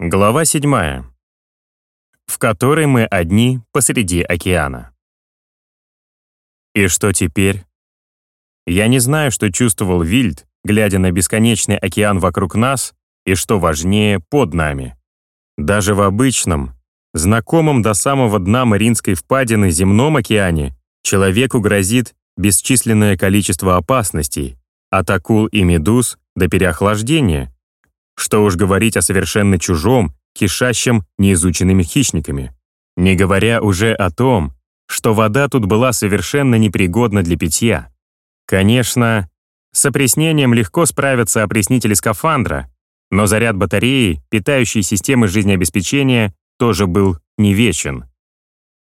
Глава 7. В которой мы одни посреди океана. И что теперь? Я не знаю, что чувствовал Вильд, глядя на бесконечный океан вокруг нас, и что важнее, под нами. Даже в обычном, знакомом до самого дна Мариинской впадины земном океане человеку грозит бесчисленное количество опасностей, от акул и медуз до переохлаждения — что уж говорить о совершенно чужом, кишащем неизученными хищниками. Не говоря уже о том, что вода тут была совершенно непригодна для питья. Конечно, с опреснением легко справятся опреснители скафандра, но заряд батареи, питающей системы жизнеобеспечения, тоже был не вечен.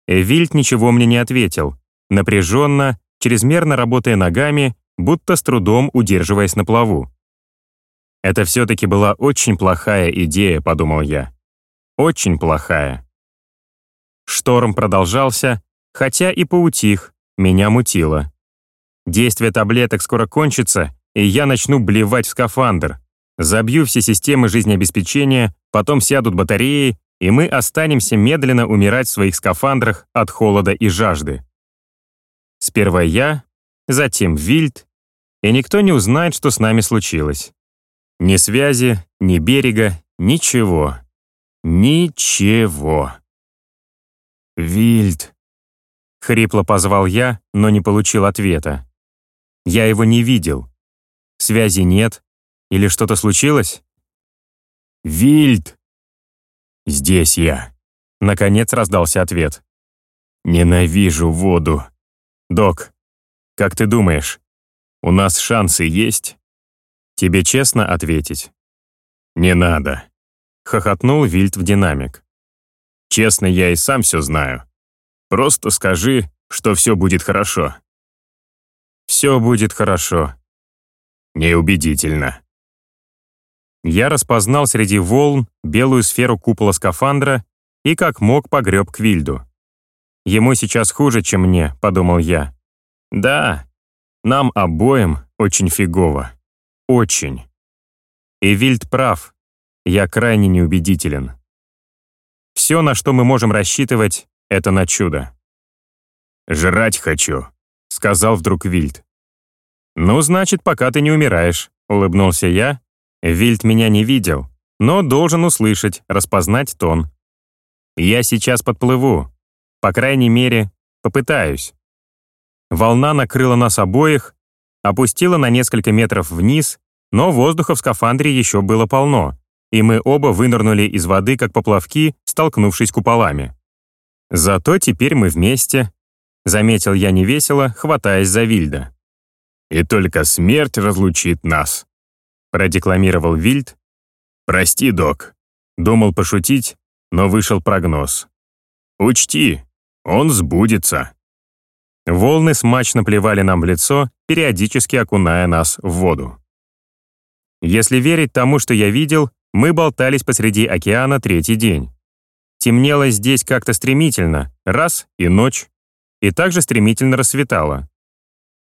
Вильд ничего мне не ответил, напряженно, чрезмерно работая ногами, будто с трудом удерживаясь на плаву. Это все-таки была очень плохая идея, подумал я. Очень плохая. Шторм продолжался, хотя и поутих, меня мутило. Действие таблеток скоро кончится, и я начну блевать в скафандр. Забью все системы жизнеобеспечения, потом сядут батареи, и мы останемся медленно умирать в своих скафандрах от холода и жажды. Сперва я, затем Вильд, и никто не узнает, что с нами случилось. Ни связи, ни берега, ничего. Ничего. «Вильд!» — хрипло позвал я, но не получил ответа. Я его не видел. Связи нет. Или что-то случилось? «Вильд!» «Здесь я!» — наконец раздался ответ. «Ненавижу воду. Док, как ты думаешь, у нас шансы есть?» Тебе честно ответить?» «Не надо», — хохотнул Вильд в динамик. «Честно, я и сам все знаю. Просто скажи, что все будет хорошо». «Все будет хорошо». «Неубедительно». Я распознал среди волн белую сферу купола скафандра и как мог погреб к Вильду. «Ему сейчас хуже, чем мне», — подумал я. «Да, нам обоим очень фигово». Очень. И Вильд прав. Я крайне неубедителен. Все, на что мы можем рассчитывать, это на чудо. «Жрать хочу», — сказал вдруг Вильд. «Ну, значит, пока ты не умираешь», — улыбнулся я. Вильд меня не видел, но должен услышать, распознать тон. «Я сейчас подплыву. По крайней мере, попытаюсь». Волна накрыла нас обоих, опустила на несколько метров вниз, но воздуха в скафандре еще было полно, и мы оба вынырнули из воды, как поплавки, столкнувшись куполами. Зато теперь мы вместе, заметил я невесело, хватаясь за Вильда. «И только смерть разлучит нас», — продекламировал Вильд. «Прости, док», — думал пошутить, но вышел прогноз. «Учти, он сбудется». Волны смачно плевали нам в лицо, периодически окуная нас в воду. Если верить тому, что я видел, мы болтались посреди океана третий день. Темнело здесь как-то стремительно, раз и ночь, и также стремительно рассветало.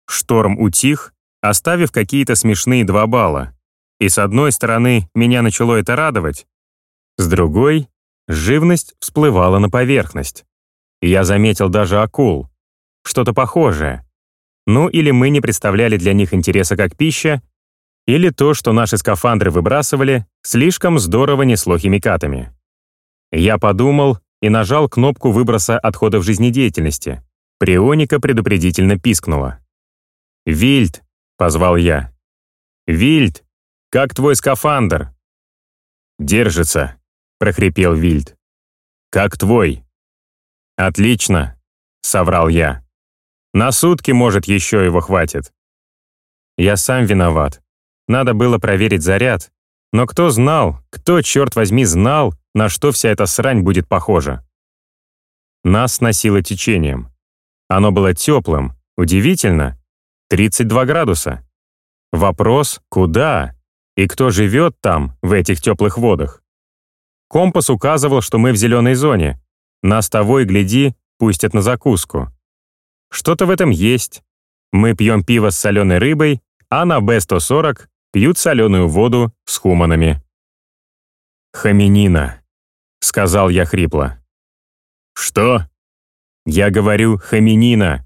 Шторм утих, оставив какие-то смешные два балла. И с одной стороны, меня начало это радовать, с другой — живность всплывала на поверхность. Я заметил даже акул. Что-то похожее. Ну или мы не представляли для них интереса как пища, или то, что наши скафандры выбрасывали, слишком здорово несло химикатами. Я подумал и нажал кнопку выброса отходов жизнедеятельности. Прионика предупредительно пискнула. «Вильд!» — позвал я. «Вильд! Как твой скафандр?» «Держится», — прохрипел Вильд. «Как твой?» «Отлично», — соврал я. «На сутки, может, еще его хватит». Я сам виноват. Надо было проверить заряд. Но кто знал, кто, черт возьми, знал, на что вся эта срань будет похожа? Нас сносило течением. Оно было теплым, удивительно. 32 градуса. Вопрос, куда? И кто живет там, в этих теплых водах? Компас указывал, что мы в зеленой зоне. Нас того и гляди, пустят на закуску. Что-то в этом есть. Мы пьем пиво с соленой рыбой, а на Б-140 пьют соленую воду с хуманами. «Хаминина», — сказал я хрипло. «Что?» «Я говорю хаминина.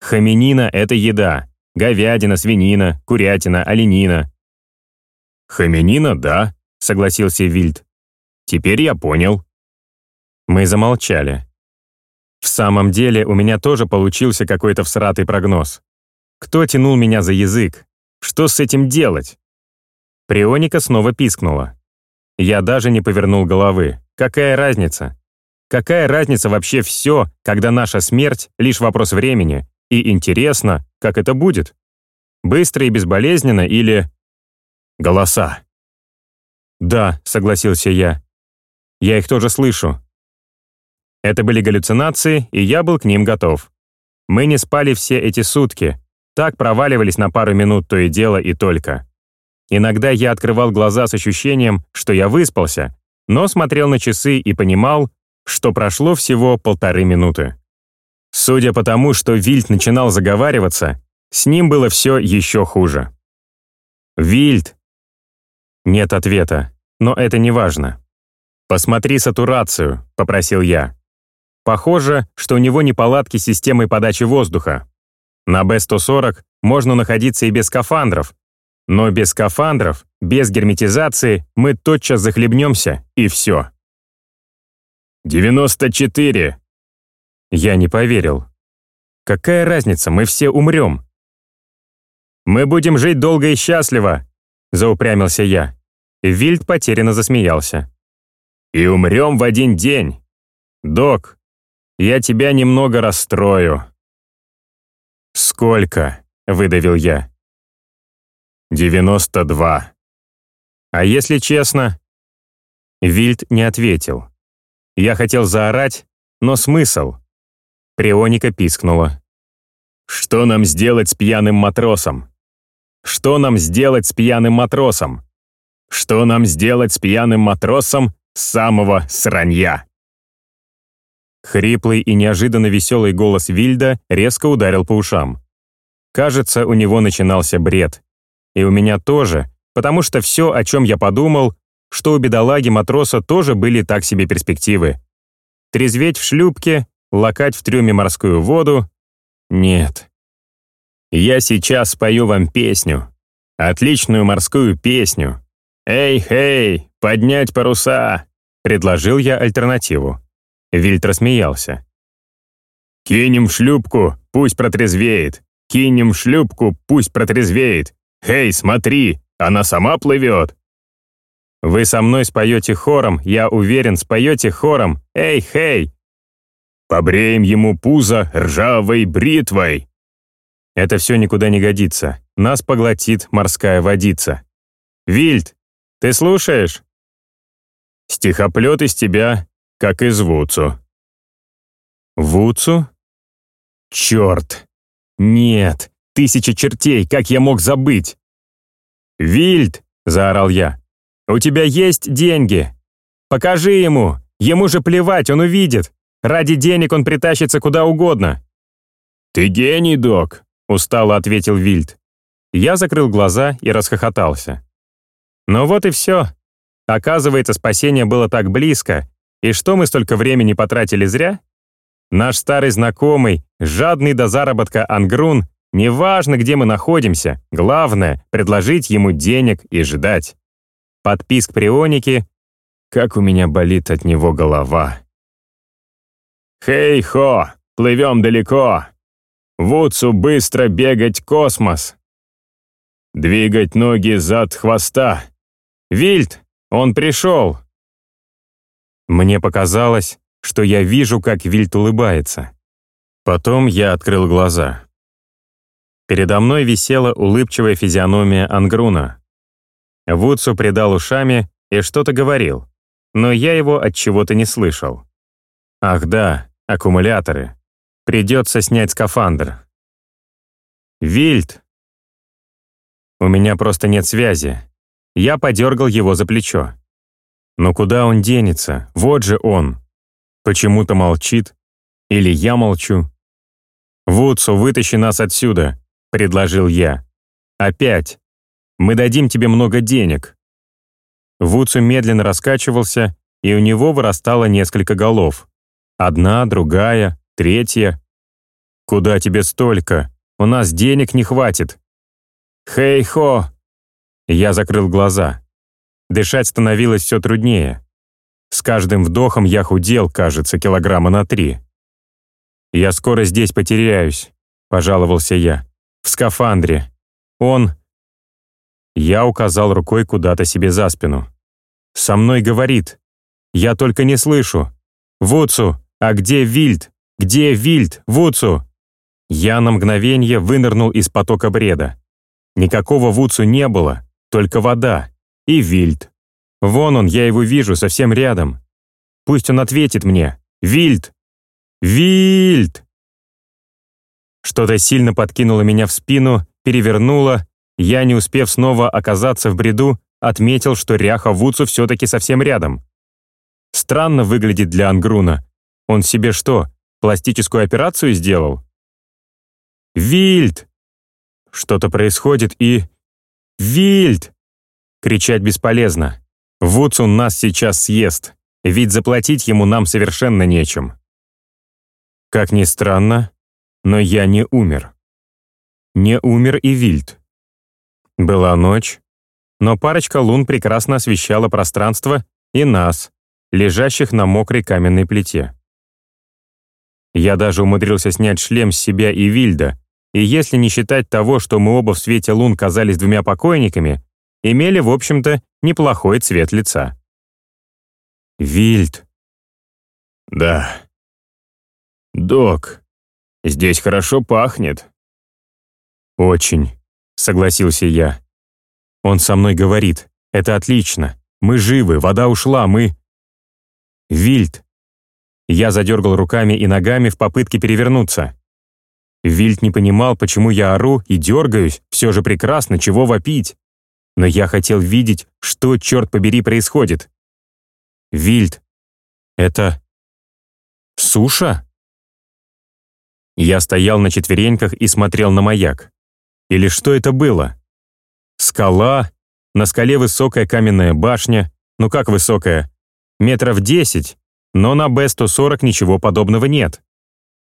Хаминина — это еда. Говядина, свинина, курятина, оленина». «Хаминина, да», — согласился Вильд. «Теперь я понял». Мы замолчали. В самом деле, у меня тоже получился какой-то всратый прогноз. Кто тянул меня за язык? Что с этим делать? Прионика снова пискнула. Я даже не повернул головы. Какая разница? Какая разница вообще все, когда наша смерть — лишь вопрос времени, и интересно, как это будет? Быстро и безболезненно или... Голоса. «Да», — согласился я. «Я их тоже слышу». Это были галлюцинации, и я был к ним готов. Мы не спали все эти сутки, так проваливались на пару минут то и дело и только. Иногда я открывал глаза с ощущением, что я выспался, но смотрел на часы и понимал, что прошло всего полторы минуты. Судя по тому, что Вильд начинал заговариваться, с ним было все еще хуже. «Вильд!» Нет ответа, но это не важно. «Посмотри сатурацию», — попросил я. Похоже, что у него неполадки с системой подачи воздуха. На B140 можно находиться и без скафандров, но без скафандров, без герметизации мы тотчас захлебнемся, и все. «Девяносто четыре!» Я не поверил. «Какая разница, мы все умрем!» «Мы будем жить долго и счастливо!» — заупрямился я. Вильд потерянно засмеялся. «И умрем в один день! Док, я тебя немного расстрою!» «Сколько?» — выдавил я. «Девяносто два». «А если честно?» Вильд не ответил. Я хотел заорать, но смысл? Прионика пискнула. «Что нам сделать с пьяным матросом? Что нам сделать с пьяным матросом? Что нам сделать с пьяным матросом с самого сранья?» Хриплый и неожиданно веселый голос Вильда резко ударил по ушам. Кажется, у него начинался бред. И у меня тоже, потому что все, о чем я подумал, что у бедолаги-матроса тоже были так себе перспективы. Трезветь в шлюпке, лакать в трюме морскую воду — нет. Я сейчас спою вам песню. Отличную морскую песню. «Эй-хей, поднять паруса!» — предложил я альтернативу. Вильт рассмеялся. «Кинем в шлюпку, пусть протрезвеет. Кинем в шлюпку, пусть протрезвеет. Эй, смотри, она сама плывет!» «Вы со мной споете хором, я уверен, споете хором. Эй, хей!» «Побреем ему пузо ржавой бритвой!» Это все никуда не годится. Нас поглотит морская водица. «Вильд, ты слушаешь?» «Стихоплет из тебя как из Вуцу». «Вуцу?» «Черт! Нет! Тысяча чертей! Как я мог забыть?» «Вильд!» — заорал я. «У тебя есть деньги! Покажи ему! Ему же плевать, он увидит! Ради денег он притащится куда угодно!» «Ты гений, док!» — устало ответил Вильд. Я закрыл глаза и расхохотался. Ну вот и все. Оказывается, спасение было так близко, и что мы столько времени потратили зря? Наш старый знакомый, жадный до заработка Ангрун, неважно, где мы находимся, главное — предложить ему денег и ждать. Подписк прионики, как у меня болит от него голова. «Хей-хо, плывем далеко! Вудсу быстро бегать космос! Двигать ноги зад хвоста! Вильд, он пришел!» Мне показалось, что я вижу, как Вильт улыбается. Потом я открыл глаза. Передо мной висела улыбчивая физиономия Ангруна. Вудсу придал ушами и что-то говорил, но я его от чего-то не слышал. Ах да, аккумуляторы. Придется снять скафандр. Вильт! У меня просто нет связи. Я подергал его за плечо. Но куда он денется? Вот же он. Почему-то молчит. Или я молчу. «Вудсу, вытащи нас отсюда», — предложил я. «Опять. Мы дадим тебе много денег». Вуцу медленно раскачивался, и у него вырастало несколько голов. Одна, другая, третья. «Куда тебе столько? У нас денег не хватит». «Хей-хо!» Я закрыл глаза. Дышать становилось все труднее. С каждым вдохом я худел, кажется, килограмма на три. «Я скоро здесь потеряюсь», — пожаловался я. «В скафандре. Он...» Я указал рукой куда-то себе за спину. «Со мной говорит. Я только не слышу. Вуцу, а где Вильд? Где Вильд? Вуцу?» Я на мгновение вынырнул из потока бреда. Никакого Вуцу не было, только вода. И Вильд. Вон он, я его вижу, совсем рядом. Пусть он ответит мне. Вильд! Вильд! Что-то сильно подкинуло меня в спину, перевернуло. Я, не успев снова оказаться в бреду, отметил, что ряха Вуцу все-таки совсем рядом. Странно выглядит для Ангруна. Он себе что, пластическую операцию сделал? «Вильд!» Что-то происходит и... «Вильд!» Кричать бесполезно. Вудсун нас сейчас съест, ведь заплатить ему нам совершенно нечем. Как ни странно, но я не умер. Не умер и Вильд. Была ночь, но парочка лун прекрасно освещала пространство и нас, лежащих на мокрой каменной плите. Я даже умудрился снять шлем с себя и Вильда, и если не считать того, что мы оба в свете лун казались двумя покойниками, имели, в общем-то, неплохой цвет лица. Вильд. Да. Док, здесь хорошо пахнет. Очень, согласился я. Он со мной говорит. Это отлично. Мы живы, вода ушла, мы... Вильд. Я задергал руками и ногами в попытке перевернуться. Вильд не понимал, почему я ору и дергаюсь, все же прекрасно, чего вопить. Но я хотел видеть, что, черт побери, происходит. Вильд. Это... суша? Я стоял на четвереньках и смотрел на маяк. Или что это было? Скала, на скале высокая каменная башня, ну как высокая? Метров десять, но на Б-140 ничего подобного нет.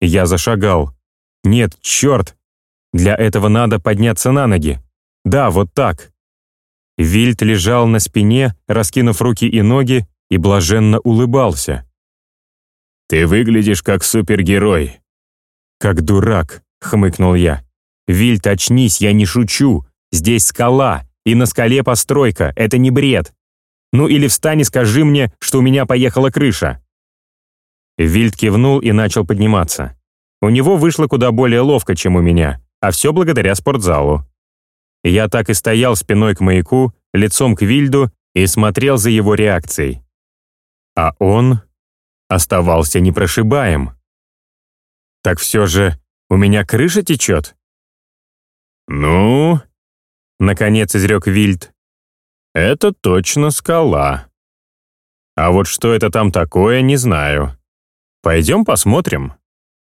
Я зашагал. Нет, черт! Для этого надо подняться на ноги. Да, вот так. Вильд лежал на спине, раскинув руки и ноги, и блаженно улыбался. «Ты выглядишь как супергерой». «Как дурак», — хмыкнул я. «Вильд, очнись, я не шучу. Здесь скала, и на скале постройка, это не бред. Ну или встань и скажи мне, что у меня поехала крыша». Вильд кивнул и начал подниматься. У него вышло куда более ловко, чем у меня, а все благодаря спортзалу. Я так и стоял спиной к маяку, лицом к Вильду и смотрел за его реакцией. А он оставался непрошибаем. Так все же у меня крыша течет? «Ну?» — наконец изрек Вильд. «Это точно скала. А вот что это там такое, не знаю. Пойдем посмотрим».